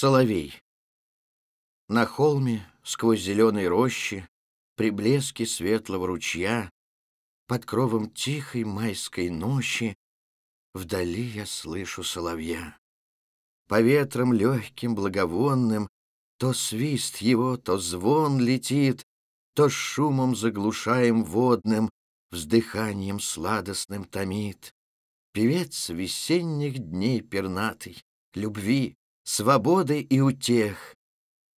Соловей. На холме, сквозь зеленые рощи, При блеске светлого ручья, Под кровом тихой майской ночи Вдали я слышу соловья. По ветрам легким, благовонным То свист его, то звон летит, То шумом заглушаем водным, Вздыханием сладостным томит. Певец весенних дней пернатый, Любви, свободы и утех.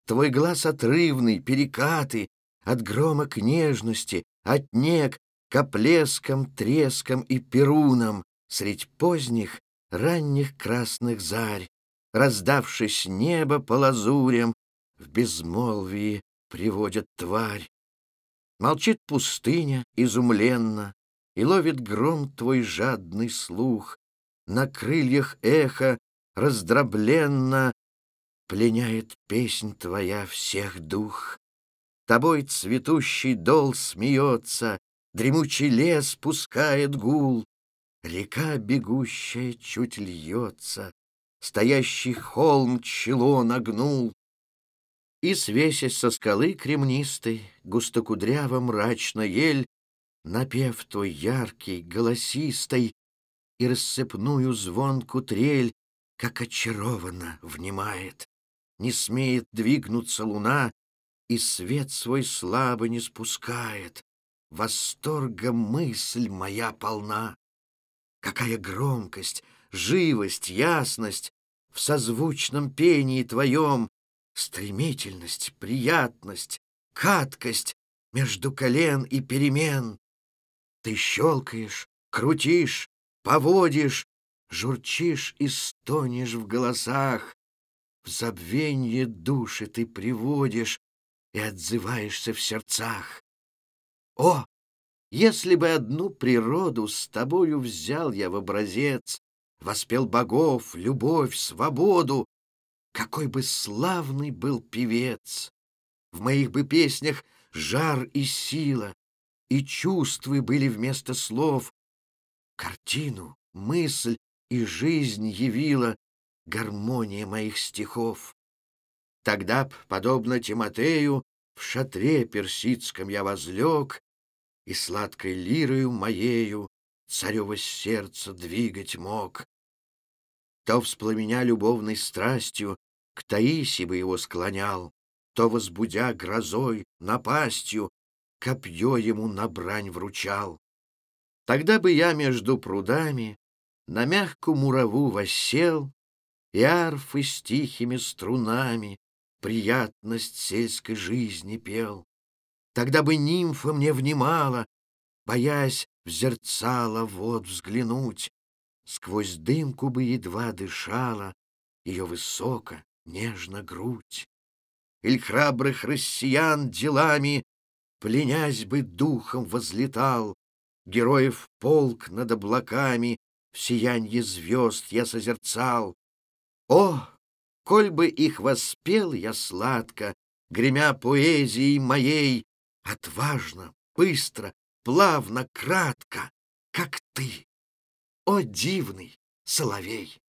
Твой глаз отрывный, перекаты, От грома к нежности, от нег К оплескам, трескам и перунам Средь поздних, ранних красных зарь, Раздавшись небо по лазурям, В безмолвии приводят тварь. Молчит пустыня изумленно, И ловит гром твой жадный слух. На крыльях эхо раздробленно Пленяет песнь твоя всех дух. Тобой цветущий дол смеется, Дремучий лес пускает гул, Река бегущая чуть льется, Стоящий холм чело нагнул, И, свесясь со скалы кремнистой, Густокудряво мрачно ель, Напев твой яркий, голосистый, И рассыпную звонку трель как очарованно внимает. Не смеет двигнуться луна, и свет свой слабо не спускает. Восторга мысль моя полна. Какая громкость, живость, ясность в созвучном пении твоем, стремительность, приятность, каткость между колен и перемен. Ты щелкаешь, крутишь, поводишь, Журчишь и стонешь в голосах, В забвенье души ты приводишь И отзываешься в сердцах. О, если бы одну природу С тобою взял я в образец, Воспел богов, любовь, свободу, Какой бы славный был певец! В моих бы песнях жар и сила, И чувства были вместо слов, Картину, мысль и жизнь явила гармония моих стихов. Тогда б, подобно Тимотею, в шатре персидском я возлег и сладкой лирою моею царево сердце двигать мог. То вспламеня любовной страстью к Таисе бы его склонял, то, возбудя грозой, напастью, копье ему на брань вручал. Тогда бы я между прудами на мягкую мураву воссел, И арфы с тихими струнами Приятность сельской жизни пел. Тогда бы нимфа мне внимала, Боясь в зерцало вод взглянуть, Сквозь дымку бы едва дышала Ее высоко, нежно грудь. Иль храбрых россиян делами Пленясь бы духом возлетал, Героев полк над облаками в сиянье звезд я созерцал. О, коль бы их воспел я сладко, гремя поэзией моей, отважно, быстро, плавно, кратко, как ты, о дивный соловей!